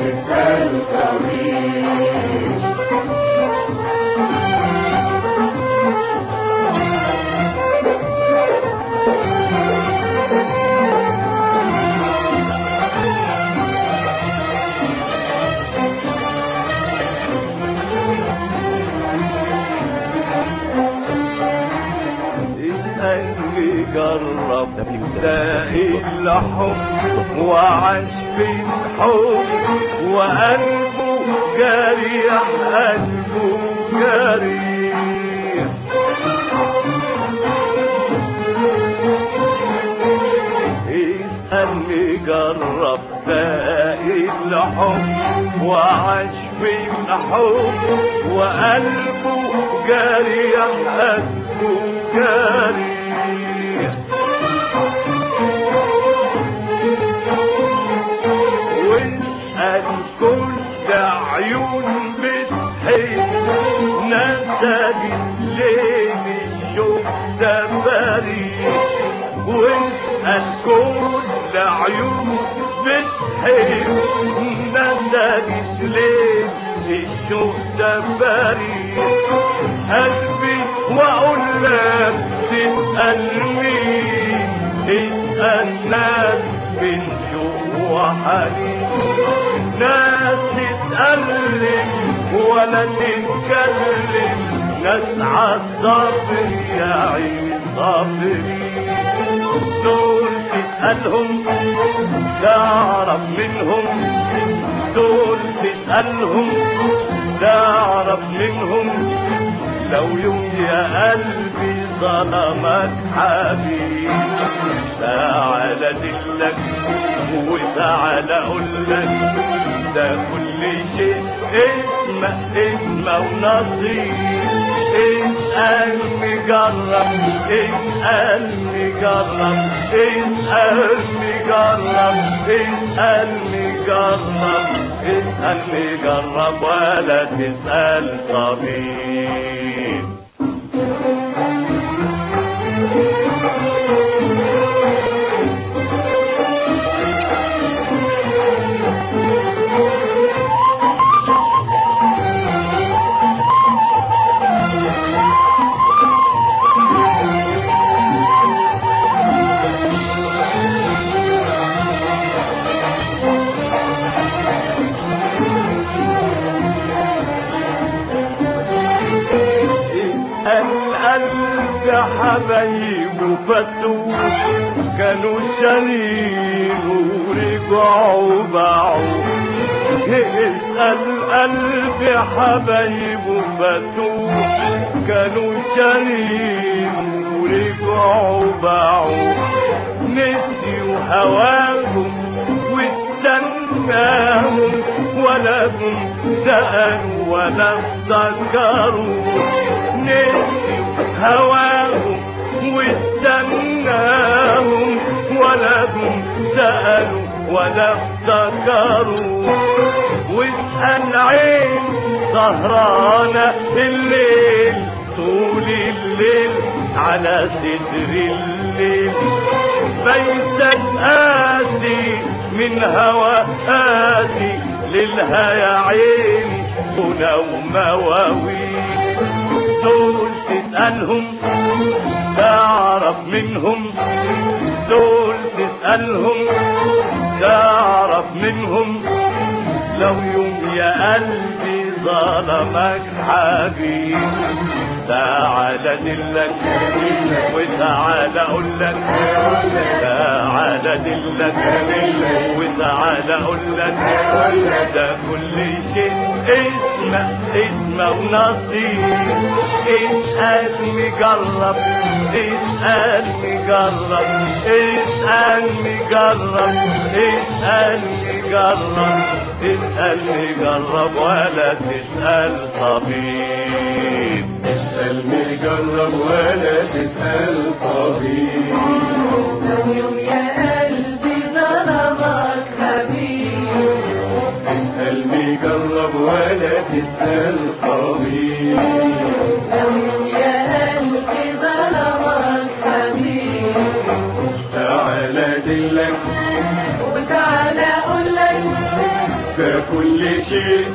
تسأل طويل اسألني جرب تلاقي الحب وعاش في الحب وقلبه جريح قلبه جريح اسألني جرب تلاقي الحب وعاش في الحب وقلبه جريح قلبه جريح واسأل كل عيون بتحب نسجد ليه الشوق ده بريء. قلبي واقول لك تسأل مين اسأل ناس بين شوق وحنين ناس تتألم ولا تتكلم ناس عالصبر يا عين صابرين دول تسألهم تعرف منهم. دول تسألهم تعرف منهم. لو يوم يا قلبي ظلمك حبيب تعال ادلك وتعال اقول لك ده كل شيء اسمه اسمه ونصيب. اسأل مجرب اسأل مجرب اسأل مجرب اسأل مجرب اسأل مجرب ولا تسأل طبيب. Thank you. القلب يا حبايب فتوح كانوا شرير ورجعوا باعوا. اسأل قلب يا حبايب فتوح كانوا شرير ورجعوا باعوا. نسيوا هواهم واستناهم ولا هم سألوا ولا افتكروا نسيوا هواهم واستناهم ولا هم سألوا ولا افتكروا واسأل عين سهرانة الليل، طول الليل على صدر الليل بيتك آتي من هوى آتي للها يا عيني هنا ومواويل دول تسألهم تعرف منهم. دول تسألهم تعرف منهم. لو يوم يا قلبي ظلمك حبيب تعال دلك وتعال اقول لك تعال دلك وتعال اقول لك ده كل شيء اسمه اسمه ونصيب اسأل مجرب اسأل مجرب اسأل مجرب اسأل مجرب اسأل مجرب ولا تسأل طبيب اسأل مجرب ولا تسأل طبيب لو يوم يا قلبي ظلمك حبيب جرب ولا تسأل طبيب لو يا قلبي ظلمك حبيب تعالى دلك وتعالى اقول في كل شيء